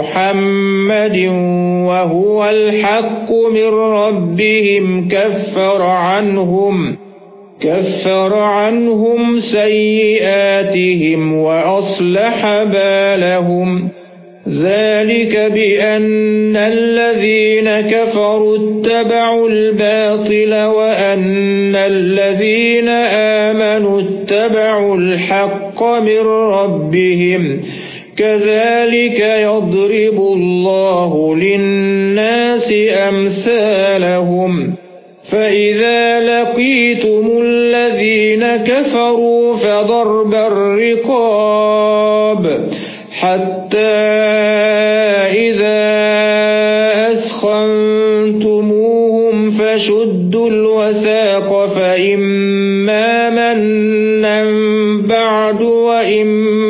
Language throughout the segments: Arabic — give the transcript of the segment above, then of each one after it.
محمد وهو الحق من ربهم. كفر عنهم كفر عنهم سيئاتهم وأصلح بالهم. ذَلِكَ بِأَنَّ الَّذِينَ كَفَرُوا اتَّبَعُوا الْبَاطِلَ وَأَنَّ الَّذِينَ آمَنُوا اتَّبَعُوا الْحَقَّ مِنْ رَبِّهِمْ. كَذَلِكَ يَضْرِبُ اللَّهُ لِلنَّاسِ أَمْثَالَهُمْ. فَإِذَا لَقِيتُمُ الَّذِينَ كَفَرُوا فَضَرْبَ الرِّقَابِ حَتَّى إِذَا أَثْخَنتُمُوهُمْ فَشُدُّوا الْوَثَاقَ فَإِمَّا مَنًّا بَعْدُ وَإِمَّا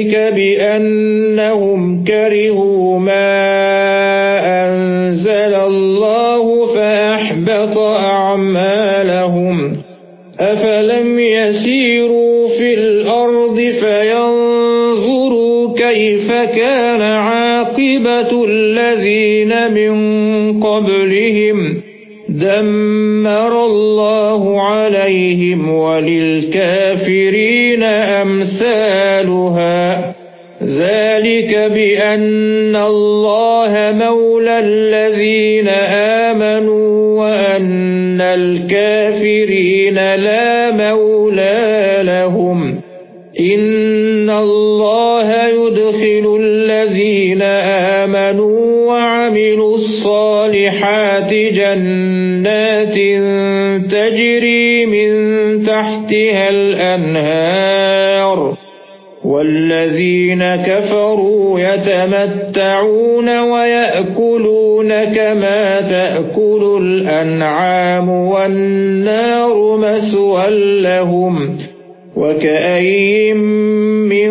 ذَلِكَ بِأَنَّهُمْ كَرِهُوا مَا أَنزَلَ اللَّهُ فَأَحْبَطَ أَعْمَالَهُمْ. أَفَلَمْ يَسِيرُوا فِي الْأَرْضِ فَيَنظُرُوا كَيْفَ كَانَ عَاقِبَةُ الَّذِينَ مِنْ قَبْلِهِمْ. دَمَّرَ اللَّهُ عَلَيْهِمْ وَلِلْكَافِرِينَ أَمْثَالُهَا. ذَلِكَ بِأَنَّ اللَّهَ مَوْلَى الَّذِينَ آمَنُوا وَأَنَّ الْكَافِرِينَ لَا مَوْلَى لَهُمْ. إِنَّ اللَّهَ يُدْخِلُ جَنَّاتٍ تَجْرِي مِن تَحْتِهَا الْأَنْهَارُ وَالَّذِينَ كَفَرُوا يَتَمَتَّعُونَ وَيَأْكُلُونَ كَمَا تَأْكُلُ الْأَنْعَامُ وَالنَّارُ مَثْوًى لَّهُمْ وَكَأَيِّن مِّن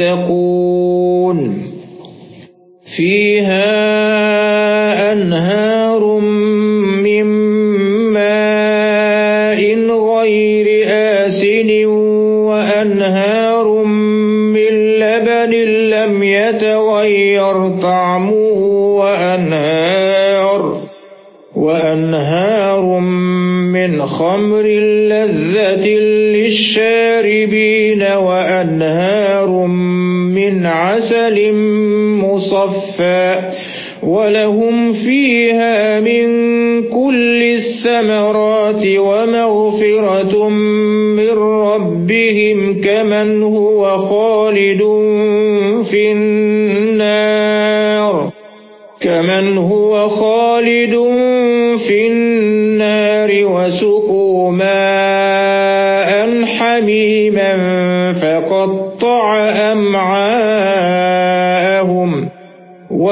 الْمُتَّقُونَ فِيهَا أَنْهَارٌ مِّن مَّاءٍ غَيْرِ آسِنٍ وَأَنْهَارٌ مِّن لَّبَنٍ لَّمْ يَتَغَيَّرْ طَعْمُهُ وَأَنْهَارٌ وَأَنْهَارٌ مِّنْ خَمْرٍ لَّذَّةٍ لِّلشَّارِبِينَ وَأَنْهَارٌ من عسل مصفى وَلَهُمْ فِيهَا مِنْ كُلِّ الثَّمَرَاتِ وَمَغْفِرَةٌ مِنْ رَبِّهِمْ كَمَنْ هُوَ خَالِدٌ فِي النَّارِ كَمَنْ هُوَ خَالِدٌ فِي النَّارِ وَسُقُوا مَاءً حَمِيمًا فَقَطَّعَ أَمْعَاءَهُمْ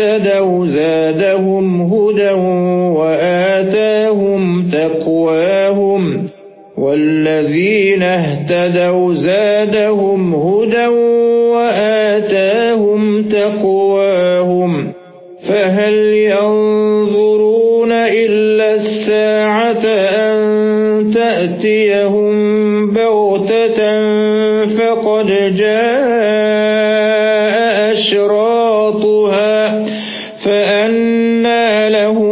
اهْتَدَوْا زَادَهُمْ هُدًى وَآتَاهُمْ تَقْوَاهُمْ وَالَّذِينَ اهْتَدَوْا زَادَهُمْ هُدًى وَآتَاهُمْ تَقْوَاهُمْ فَهَلْ يَنظُرُونَ إِلَّا السَّاعَةَ أَن تَأْتِيَهُم بَغْتَةً فَقَدْ جَاءَ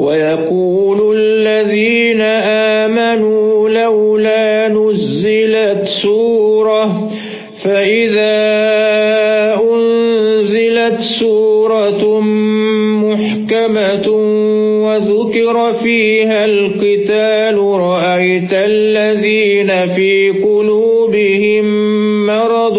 وَيَقُولُ الَّذِينَ آمَنُوا لَوْلَا نُزِّلَتْ سُورَةٌ فَإِذَا أُنْزِلَتْ سُورَةٌ مُحْكَمَةٌ وَذُكِرَ فِيهَا الْقِتَالُ رَأَيْتَ الَّذِينَ فِي قُلُوبِهِم مَّرَضٌ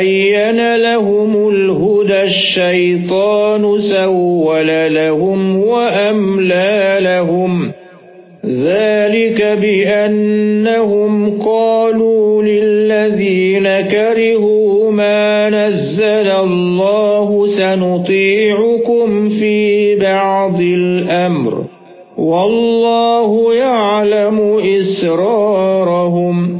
تَبَيَّنَ لَهُمُ الْهُدَى الشَّيْطَانُ سَوَّلَ لَهُمْ وَأَمْلَى لَهُمْ. ذَلِكَ بِأَنَّهُمْ قَالُوا لِلَّذِينَ كَرِهُوا مَا نَزَّلَ اللَّهُ سَنُطِيعُكُمْ فِي بَعْضِ الْأَمْرِ. وَاللَّهُ يَعْلَمُ إِسْرَارَهُمْ.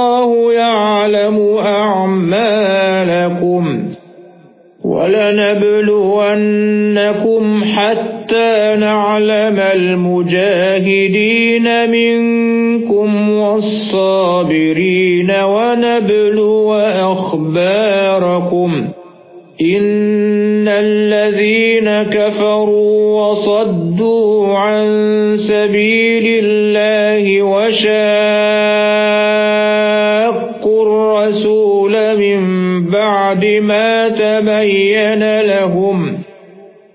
ولنبلونكم حتى نعلم المجاهدين منكم والصابرين ونبلو أخباركم. إِنَّ الَّذِينَ كَفَرُوا وَصَدُّوا عَن سَبِيلِ اللَّهِ وَشَاقُّوا الرَّسُولَ مِن بَعْدِ مَا تَبَيَّنَ لَهُمْ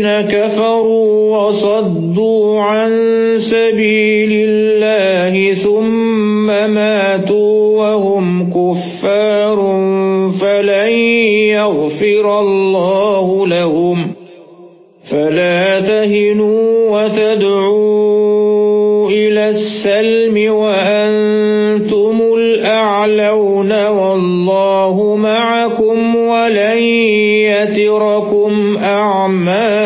الَّذِينَ كَفَرُوا وَصَدُّوا عَن سَبِيلِ اللَّهِ ثُمَّ مَاتُوا وَهُمْ كُفَّارٌ فَلَن يَغْفِرَ اللَّهُ لَهُمْ فَلَا تَهِنُوا وَتَدْعُوا إِلَى السَّلْمِ وَأَنْتُمُ الْأَعْلَوْنَ وَاللَّهُ مَعَكُمْ وَلَن يَتِرَكُمْ أَعْمَالَكُمْ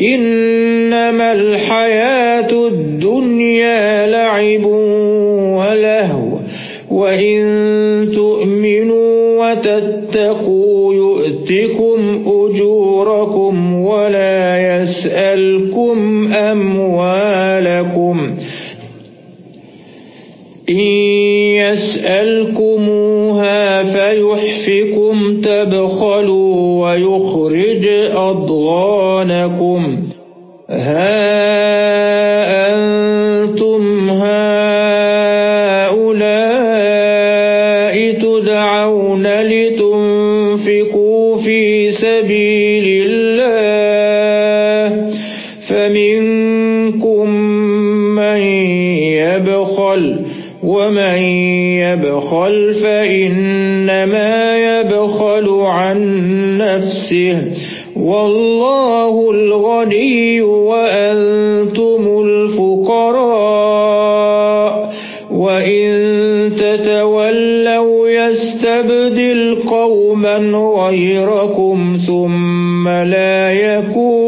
إِنَّمَا الْحَيَاةُ الدُّنْيَا لَعِبٌ وَلَهْوٌ وَإِن تُؤْمِنُوا وَتَتَّقُوا أَضْغَانَكُمْ هَا أَنْتُمْ هَؤُلَاءِ تُدْعَوْنَ لِتُنْفِقُوا فِي سَبِيلِ اللَّهِ؟ فَمِنكُم مَّن يَبْخَلُ وَمَن يَبْخَلْ فَإِنَّمَا يَبْخَلُ عَن نَّفْسِهِ. وَاللَّهُ الْغَنِيُّ وَأَنتُمُ الْفُقَرَاءُ. وَإِن تَتَوَلَّوْا يَسْتَبْدِلْ قَوْمًا غَيْرَكُمْ ثُمَّ لَا يَكُونُوا